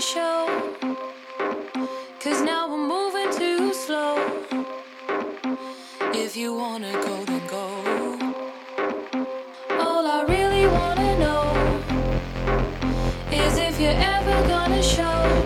show. Cause now we're moving too slow. If you wanna go, then go. All I really wanna know is if you're ever gonna show.